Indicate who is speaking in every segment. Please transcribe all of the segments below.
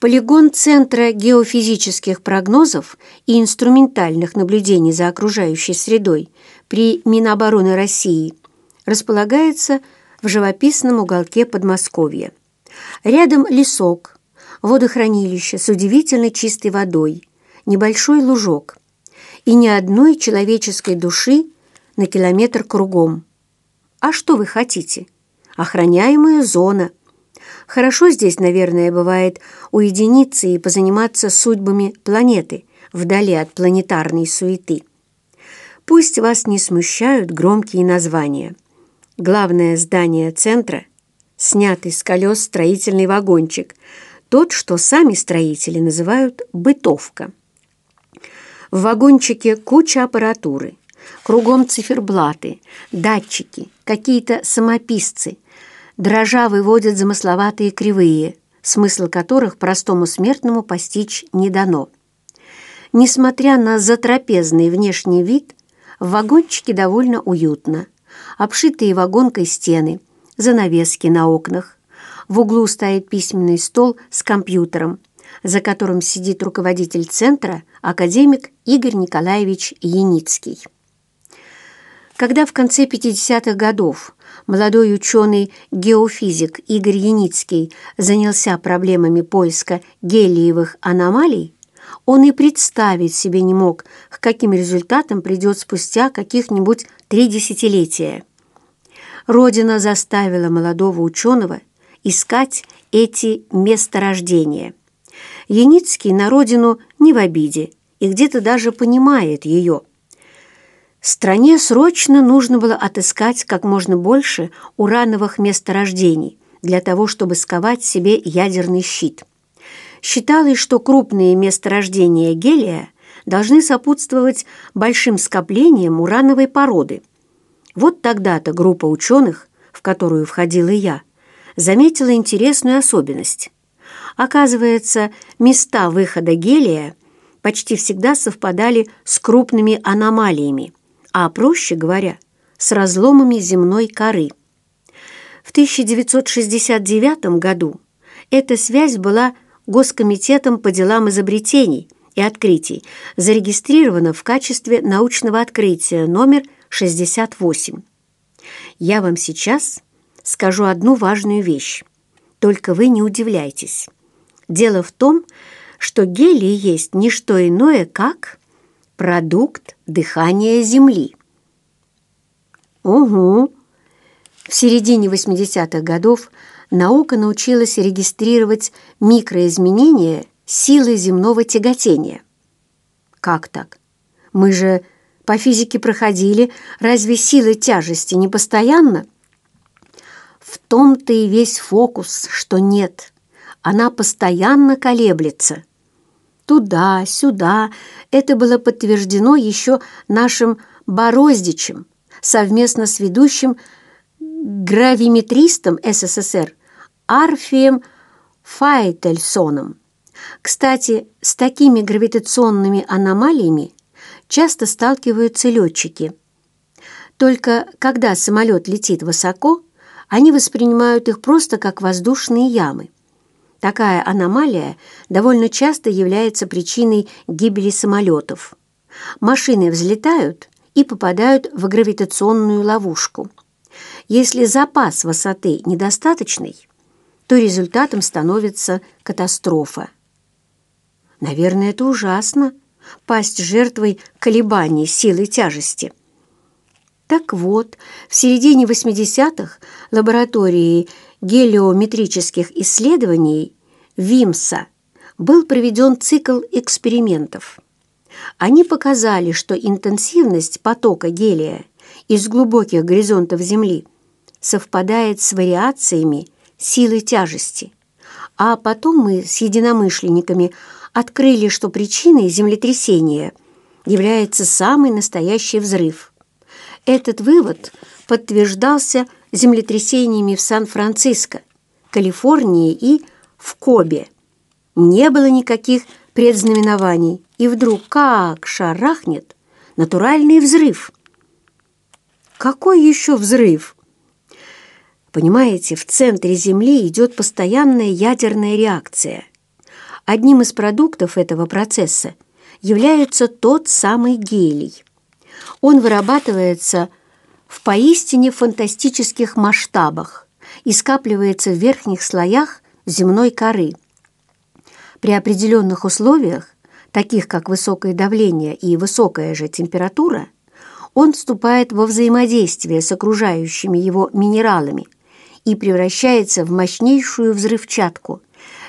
Speaker 1: Полигон Центра геофизических прогнозов и инструментальных наблюдений за окружающей средой при Минобороны России располагается в живописном уголке Подмосковья. Рядом лесок, водохранилище с удивительно чистой водой, небольшой лужок и ни одной человеческой души на километр кругом. А что вы хотите? Охраняемая зона – Хорошо здесь, наверное, бывает уединиться и позаниматься судьбами планеты вдали от планетарной суеты. Пусть вас не смущают громкие названия. Главное здание центра — снятый с колес строительный вагончик, тот, что сами строители называют «бытовка». В вагончике куча аппаратуры, кругом циферблаты, датчики, какие-то самописцы — дрожа выводят замысловатые кривые, смысл которых простому смертному постичь не дано. Несмотря на затрапезный внешний вид, в вагончике довольно уютно. Обшитые вагонкой стены, занавески на окнах. В углу стоит письменный стол с компьютером, за которым сидит руководитель центра, академик Игорь Николаевич Яницкий. Когда в конце 50-х годов молодой ученый-геофизик Игорь Яницкий занялся проблемами поиска гелиевых аномалий, он и представить себе не мог, к каким результатам придет спустя каких-нибудь три десятилетия. Родина заставила молодого ученого искать эти месторождения. Яницкий на родину не в обиде и где-то даже понимает ее – Стране срочно нужно было отыскать как можно больше урановых месторождений для того, чтобы сковать себе ядерный щит. Считалось, что крупные месторождения гелия должны сопутствовать большим скоплениям урановой породы. Вот тогда-то группа ученых, в которую входила я, заметила интересную особенность. Оказывается, места выхода гелия почти всегда совпадали с крупными аномалиями – а, проще говоря, с разломами земной коры. В 1969 году эта связь была Госкомитетом по делам изобретений и открытий зарегистрирована в качестве научного открытия номер 68. Я вам сейчас скажу одну важную вещь, только вы не удивляйтесь. Дело в том, что гелий есть не что иное, как продукт дыхания Земли. Угу. В середине 80-х годов наука научилась регистрировать микроизменения силы земного тяготения. Как так? Мы же по физике проходили, разве сила тяжести не постоянна? В том-то и весь фокус, что нет. Она постоянно колеблется туда, сюда. Это было подтверждено еще нашим Бороздичем совместно с ведущим гравиметристом СССР Арфием Файтельсоном. Кстати, с такими гравитационными аномалиями часто сталкиваются летчики. Только когда самолет летит высоко, они воспринимают их просто как воздушные ямы. Такая аномалия довольно часто является причиной гибели самолетов. Машины взлетают и попадают в гравитационную ловушку. Если запас высоты недостаточный, то результатом становится катастрофа. Наверное, это ужасно – пасть жертвой колебаний силы тяжести. Так вот, в середине 80-х лаборатории гелиометрических исследований ВИМСа был проведен цикл экспериментов. Они показали, что интенсивность потока гелия из глубоких горизонтов Земли совпадает с вариациями силы тяжести. А потом мы с единомышленниками открыли, что причиной землетрясения является самый настоящий взрыв. Этот вывод подтверждался землетрясениями в Сан-Франциско, Калифорнии и в Кобе. Не было никаких предзнаменований, и вдруг как шарахнет натуральный взрыв. Какой еще взрыв? Понимаете, в центре Земли идет постоянная ядерная реакция. Одним из продуктов этого процесса является тот самый гелий. Он вырабатывается в поистине фантастических масштабах и скапливается в верхних слоях земной коры. При определенных условиях, таких как высокое давление и высокая же температура, он вступает во взаимодействие с окружающими его минералами и превращается в мощнейшую взрывчатку,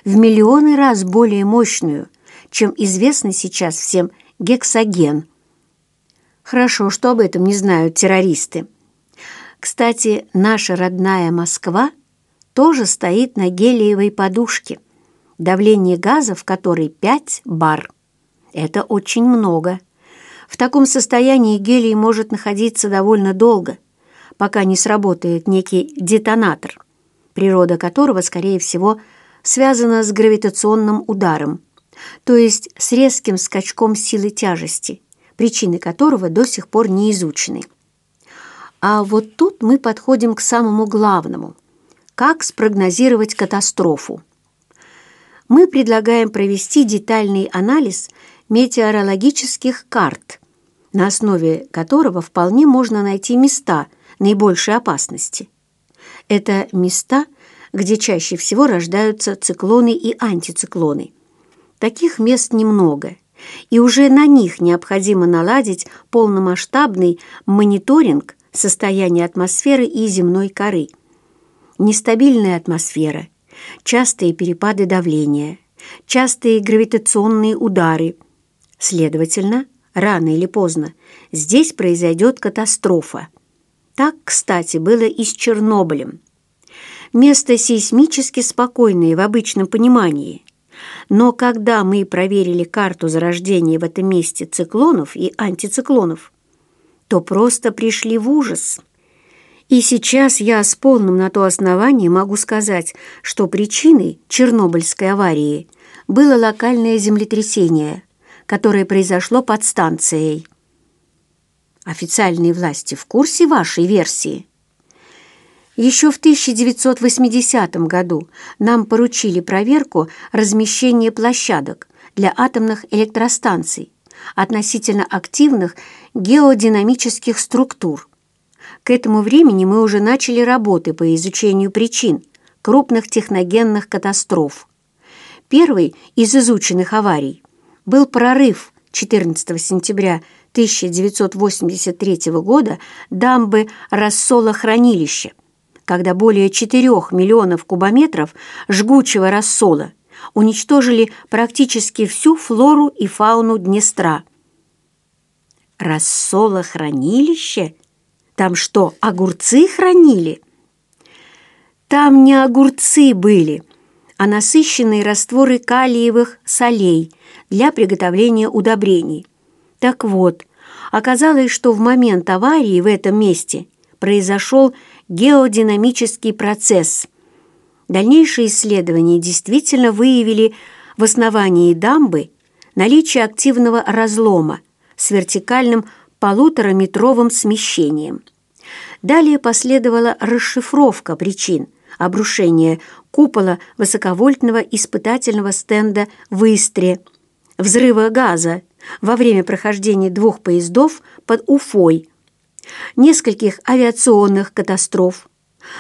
Speaker 1: в миллионы раз более мощную, чем известный сейчас всем гексоген. Хорошо, что об этом не знают террористы. Кстати, наша родная Москва тоже стоит на гелиевой подушке, давление газа в которой 5 бар. Это очень много. В таком состоянии гелий может находиться довольно долго, пока не сработает некий детонатор, природа которого, скорее всего, связана с гравитационным ударом, то есть с резким скачком силы тяжести, причины которого до сих пор не изучены. А вот тут мы подходим к самому главному – как спрогнозировать катастрофу. Мы предлагаем провести детальный анализ метеорологических карт, на основе которого вполне можно найти места наибольшей опасности. Это места, где чаще всего рождаются циклоны и антициклоны. Таких мест немного, и уже на них необходимо наладить полномасштабный мониторинг состояния атмосферы и земной коры. Нестабильная атмосфера, частые перепады давления, частые гравитационные удары – Следовательно, рано или поздно здесь произойдет катастрофа. Так, кстати, было и с Чернобылем. Место сейсмически спокойное в обычном понимании. Но когда мы проверили карту зарождения в этом месте циклонов и антициклонов, то просто пришли в ужас. И сейчас я с полным на то основанием могу сказать, что причиной Чернобыльской аварии было локальное землетрясение – которое произошло под станцией. Официальные власти в курсе вашей версии? Еще в 1980 году нам поручили проверку размещения площадок для атомных электростанций относительно активных геодинамических структур. К этому времени мы уже начали работы по изучению причин крупных техногенных катастроф. Первый из изученных аварий был прорыв 14 сентября 1983 года дамбы рассола-хранилища, когда более 4 миллионов кубометров жгучего рассола уничтожили практически всю флору и фауну Днестра. Рассолохранилище? Там что, огурцы хранили? Там не огурцы были, а насыщенные растворы калиевых солей – для приготовления удобрений. Так вот, оказалось, что в момент аварии в этом месте произошел геодинамический процесс. Дальнейшие исследования действительно выявили в основании дамбы наличие активного разлома с вертикальным полутораметровым смещением. Далее последовала расшифровка причин обрушения купола высоковольтного испытательного стенда в Истре – взрыва газа во время прохождения двух поездов под Уфой, нескольких авиационных катастроф,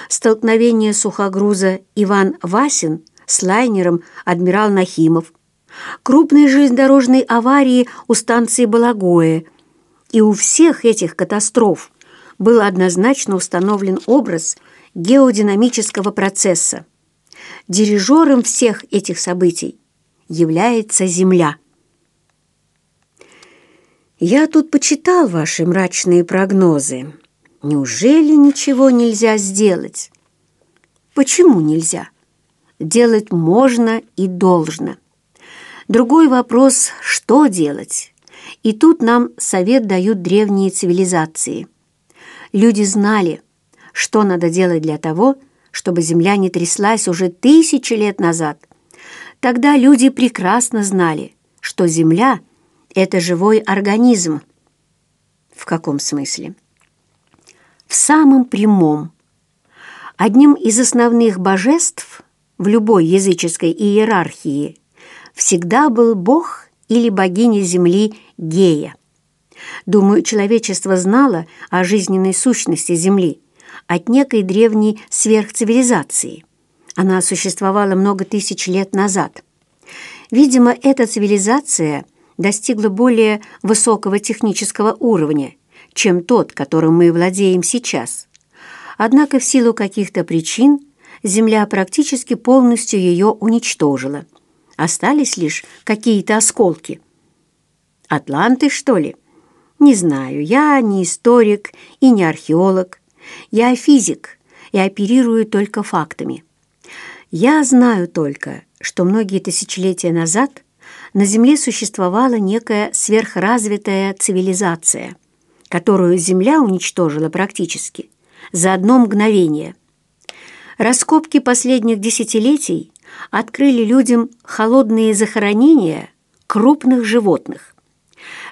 Speaker 1: столкновение сухогруза Иван Васин с лайнером «Адмирал Нахимов», крупной железнодорожной аварии у станции Балагое. И у всех этих катастроф был однозначно установлен образ геодинамического процесса. Дирижером всех этих событий является Земля. Я тут почитал ваши мрачные прогнозы. Неужели ничего нельзя сделать? Почему нельзя? Делать можно и должно. Другой вопрос – что делать? И тут нам совет дают древние цивилизации. Люди знали, что надо делать для того, чтобы Земля не тряслась уже тысячи лет назад. Тогда люди прекрасно знали, что Земля – это живой организм. В каком смысле? В самом прямом. Одним из основных божеств в любой языческой иерархии всегда был бог или богиня Земли Гея. Думаю, человечество знало о жизненной сущности Земли от некой древней сверхцивилизации. Она существовала много тысяч лет назад. Видимо, эта цивилизация достигла более высокого технического уровня, чем тот, которым мы владеем сейчас. Однако в силу каких-то причин Земля практически полностью ее уничтожила. Остались лишь какие-то осколки. Атланты, что ли? Не знаю, я не историк и не археолог. Я физик и оперирую только фактами. Я знаю только, что многие тысячелетия назад на Земле существовала некая сверхразвитая цивилизация, которую Земля уничтожила практически за одно мгновение. Раскопки последних десятилетий открыли людям холодные захоронения крупных животных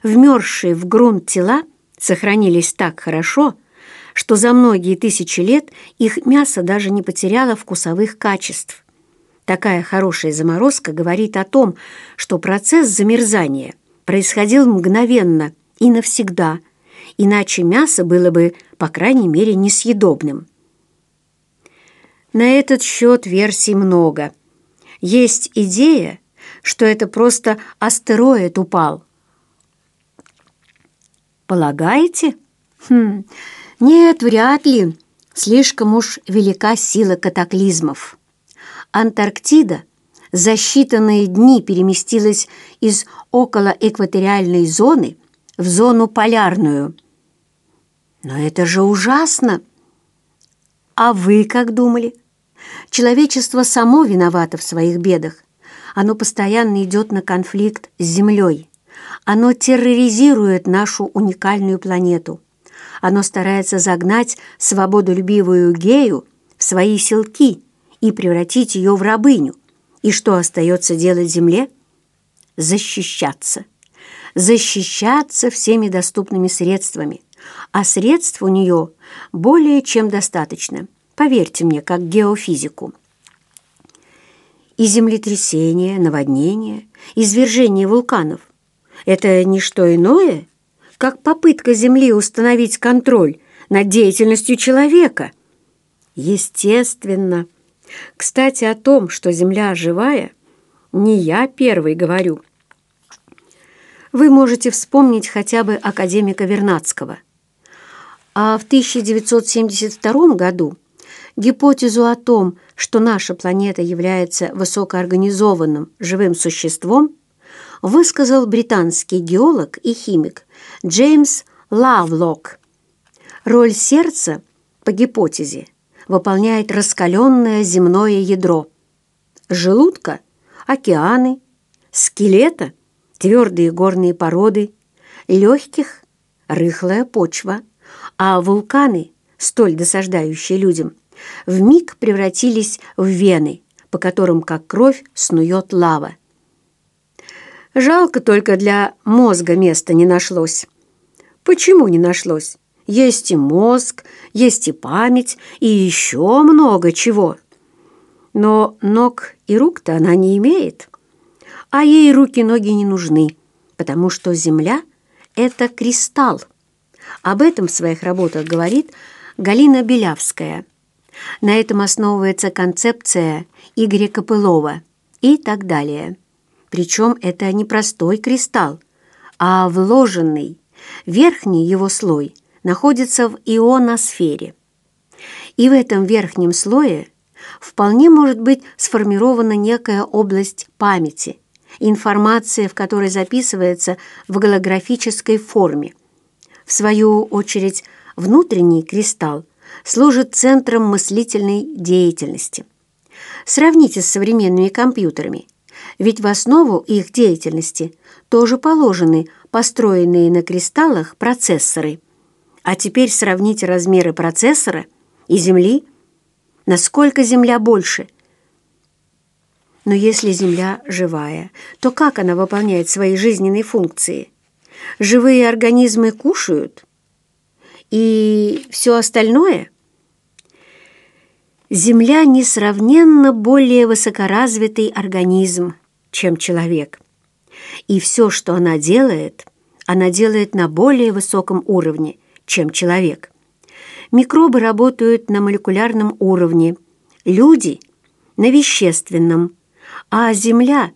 Speaker 1: вмерзшие в грунт тела сохранились так хорошо, что за многие тысячи лет их мясо даже не потеряло вкусовых качеств. Такая хорошая заморозка говорит о том, что процесс замерзания происходил мгновенно и навсегда, иначе мясо было бы, по крайней мере, несъедобным. На этот счет версий много. Есть идея, что это просто астероид упал, Полагаете? Хм, нет, вряд ли. Слишком уж велика сила катаклизмов. Антарктида за считанные дни переместилась из околоэкваториальной зоны в зону полярную. Но это же ужасно! А вы как думали? Человечество само виновато в своих бедах. Оно постоянно идет на конфликт с Землей. Оно терроризирует нашу уникальную планету. Оно старается загнать свободолюбивую гею в свои селки и превратить ее в рабыню. И что остается делать Земле? Защищаться. Защищаться всеми доступными средствами. А средств у нее более чем достаточно. Поверьте мне, как геофизику. И землетрясения, наводнения, извержения вулканов – это не что иное, как попытка Земли установить контроль над деятельностью человека. Естественно. Кстати, о том, что Земля живая, не я первый говорю. Вы можете вспомнить хотя бы академика Вернадского. А в 1972 году гипотезу о том, что наша планета является высокоорганизованным живым существом, высказал британский геолог и химик Джеймс Лавлок. Роль сердца, по гипотезе, выполняет раскаленное земное ядро. Желудка – океаны, скелета – твердые горные породы, легких – рыхлая почва, а вулканы, столь досаждающие людям, вмиг превратились в вены, по которым, как кровь, снует лава. Жалко только для мозга места не нашлось. Почему не нашлось? Есть и мозг, есть и память, и еще много чего. Но ног и рук-то она не имеет. А ей руки-ноги не нужны, потому что Земля — это кристалл. Об этом в своих работах говорит Галина Белявская. На этом основывается концепция Игоря Копылова и так далее. Причем это не простой кристалл, а вложенный. Верхний его слой находится в ионосфере. И в этом верхнем слое вполне может быть сформирована некая область памяти, информация в которой записывается в голографической форме. В свою очередь, внутренний кристалл служит центром мыслительной деятельности. Сравните с современными компьютерами – ведь в основу их деятельности тоже положены построенные на кристаллах процессоры. А теперь сравните размеры процессора и Земли. Насколько Земля больше? Но если Земля живая, то как она выполняет свои жизненные функции? Живые организмы кушают? И все остальное – Земля несравненно более высокоразвитый организм, чем человек. И все, что она делает, она делает на более высоком уровне, чем человек. Микробы работают на молекулярном уровне, люди – на вещественном, а Земля,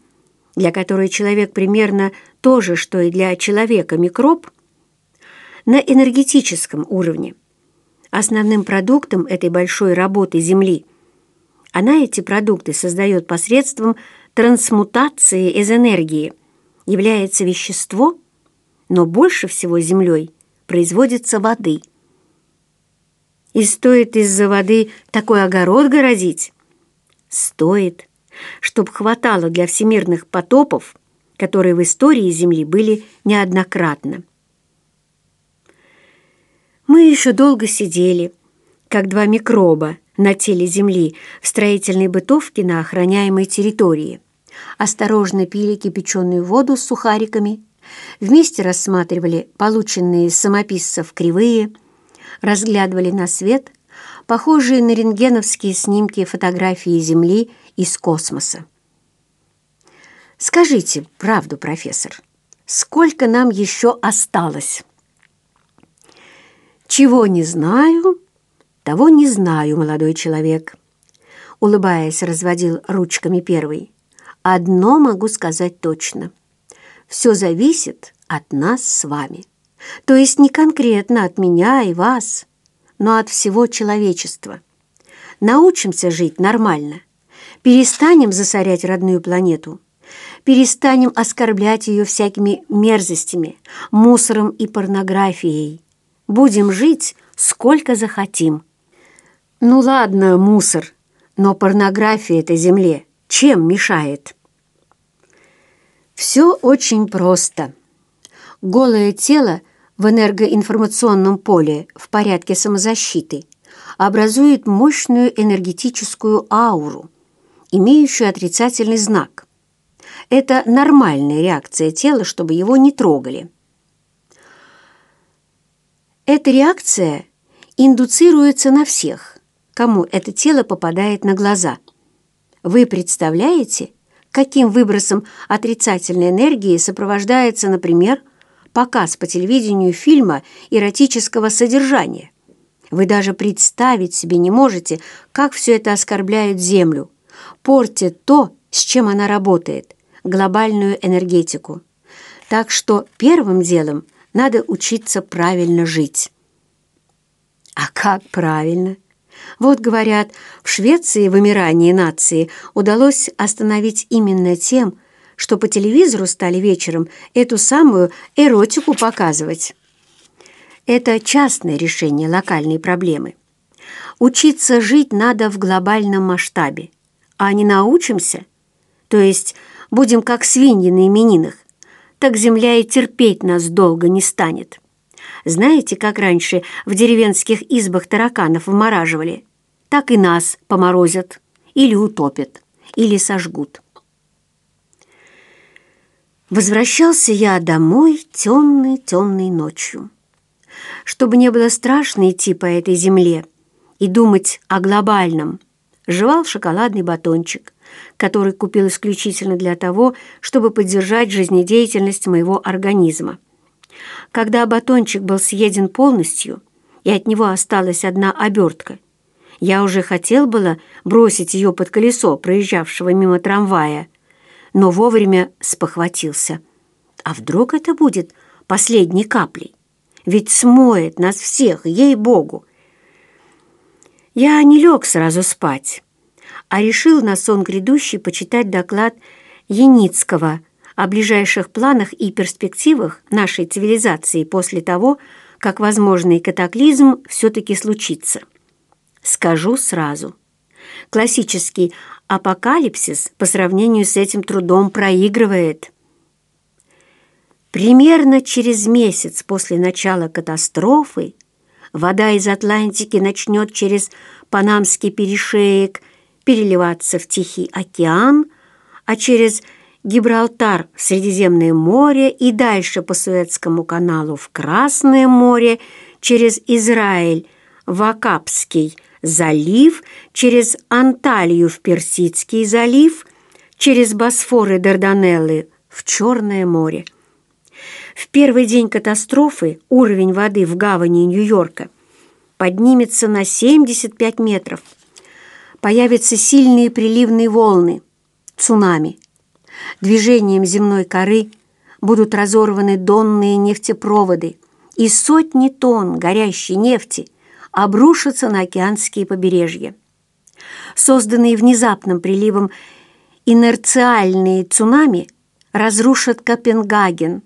Speaker 1: для которой человек примерно то же, что и для человека микроб, на энергетическом уровне. Основным продуктом этой большой работы Земли она эти продукты создает посредством трансмутации из энергии, является вещество, но больше всего Землей производится воды. И стоит из-за воды такой огород городить, стоит, чтобы хватало для всемирных потопов, которые в истории Земли были неоднократно. Мы еще долго сидели, как два микроба на теле Земли в строительной бытовке на охраняемой территории. Осторожно пили кипяченую воду с сухариками, вместе рассматривали полученные самописцев кривые, разглядывали на свет похожие на рентгеновские снимки фотографии Земли из космоса. Скажите правду, профессор, сколько нам еще осталось? Чего не знаю, того не знаю, молодой человек. Улыбаясь, разводил ручками первый. Одно могу сказать точно. Все зависит от нас с вами. То есть не конкретно от меня и вас, но от всего человечества. Научимся жить нормально, перестанем засорять родную планету, перестанем оскорблять ее всякими мерзостями, мусором и порнографией. Будем жить сколько захотим. Ну ладно, мусор, но порнография этой земле чем мешает? Все очень просто. Голое тело в энергоинформационном поле в порядке самозащиты образует мощную энергетическую ауру, имеющую отрицательный знак. Это нормальная реакция тела, чтобы его не трогали. Эта реакция индуцируется на всех, кому это тело попадает на глаза. Вы представляете, каким выбросом отрицательной энергии сопровождается, например, показ по телевидению фильма эротического содержания. Вы даже представить себе не можете, как все это оскорбляет Землю, портит то, с чем она работает, глобальную энергетику. Так что первым делом надо учиться правильно жить. А как правильно? Вот, говорят, в Швеции вымирание нации удалось остановить именно тем, что по телевизору стали вечером эту самую эротику показывать. Это частное решение локальной проблемы. Учиться жить надо в глобальном масштабе, а не научимся, то есть будем как свиньи на именинах, так земля и терпеть нас долго не станет. Знаете, как раньше в деревенских избах тараканов вымораживали? Так и нас поморозят, или утопят, или сожгут. Возвращался я домой темной-темной ночью. Чтобы не было страшно идти по этой земле и думать о глобальном, жевал шоколадный батончик, который купил исключительно для того, чтобы поддержать жизнедеятельность моего организма. Когда батончик был съеден полностью, и от него осталась одна обертка, я уже хотел было бросить ее под колесо проезжавшего мимо трамвая, но вовремя спохватился. А вдруг это будет последней каплей? Ведь смоет нас всех, ей-богу! Я не лег сразу спать, а решил на сон грядущий почитать доклад Яницкого о ближайших планах и перспективах нашей цивилизации после того, как возможный катаклизм все-таки случится. Скажу сразу. Классический апокалипсис по сравнению с этим трудом проигрывает. Примерно через месяц после начала катастрофы вода из Атлантики начнет через Панамский перешеек переливаться в Тихий океан, а через Гибралтар в Средиземное море и дальше по Суэцкому каналу в Красное море, через Израиль в Акапский залив, через Анталию в Персидский залив, через Босфор и Дарданеллы в Черное море. В первый день катастрофы уровень воды в гавани Нью-Йорка поднимется на 75 метров. Появятся сильные приливные волны, цунами. Движением земной коры будут разорваны донные нефтепроводы, и сотни тонн горящей нефти обрушатся на океанские побережья. Созданные внезапным приливом инерциальные цунами разрушат Копенгаген.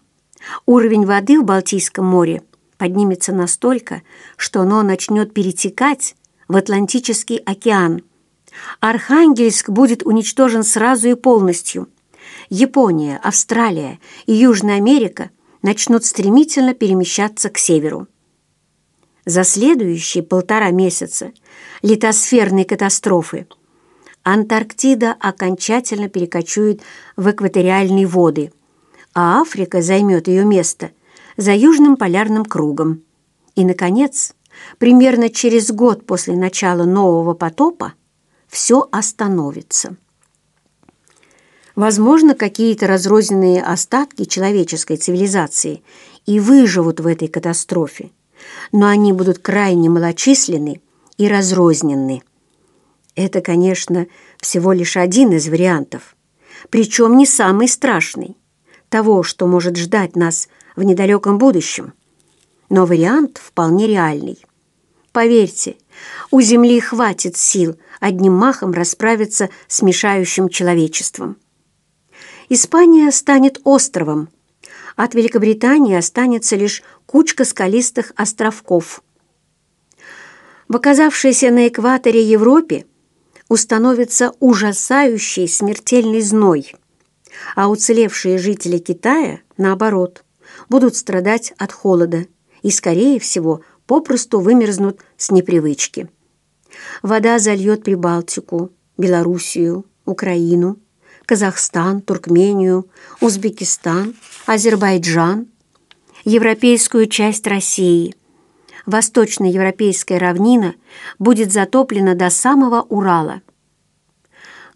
Speaker 1: Уровень воды в Балтийском море поднимется настолько, что оно начнет перетекать в Атлантический океан. Архангельск будет уничтожен сразу и полностью. Япония, Австралия и Южная Америка начнут стремительно перемещаться к северу. За следующие полтора месяца литосферной катастрофы Антарктида окончательно перекочует в экваториальные воды, а Африка займет ее место за Южным полярным кругом. И, наконец, примерно через год после начала нового потопа все остановится. Возможно, какие-то разрозненные остатки человеческой цивилизации и выживут в этой катастрофе, но они будут крайне малочисленны и разрозненны. Это, конечно, всего лишь один из вариантов, причем не самый страшный, того, что может ждать нас в недалеком будущем. Но вариант вполне реальный. Поверьте, у Земли хватит сил одним махом расправиться с мешающим человечеством. Испания станет островом, от Великобритании останется лишь кучка скалистых островков. В оказавшейся на экваторе Европе установится ужасающий смертельный зной, а уцелевшие жители Китая, наоборот, будут страдать от холода и, скорее всего, попросту вымерзнут с непривычки. Вода зальет Прибалтику, Белоруссию, Украину, Казахстан, Туркмению, Узбекистан, Азербайджан, европейскую часть России. Восточноевропейская равнина будет затоплена до самого Урала.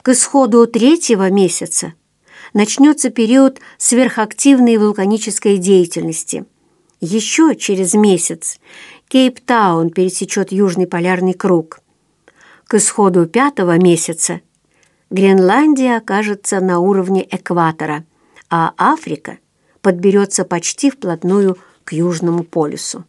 Speaker 1: К исходу третьего месяца начнется период сверхактивной вулканической деятельности. Еще через месяц Кейптаун пересечет Южный полярный круг. К исходу пятого месяца Гренландия окажется на уровне экватора, а Африка подберется почти вплотную к Южному полюсу.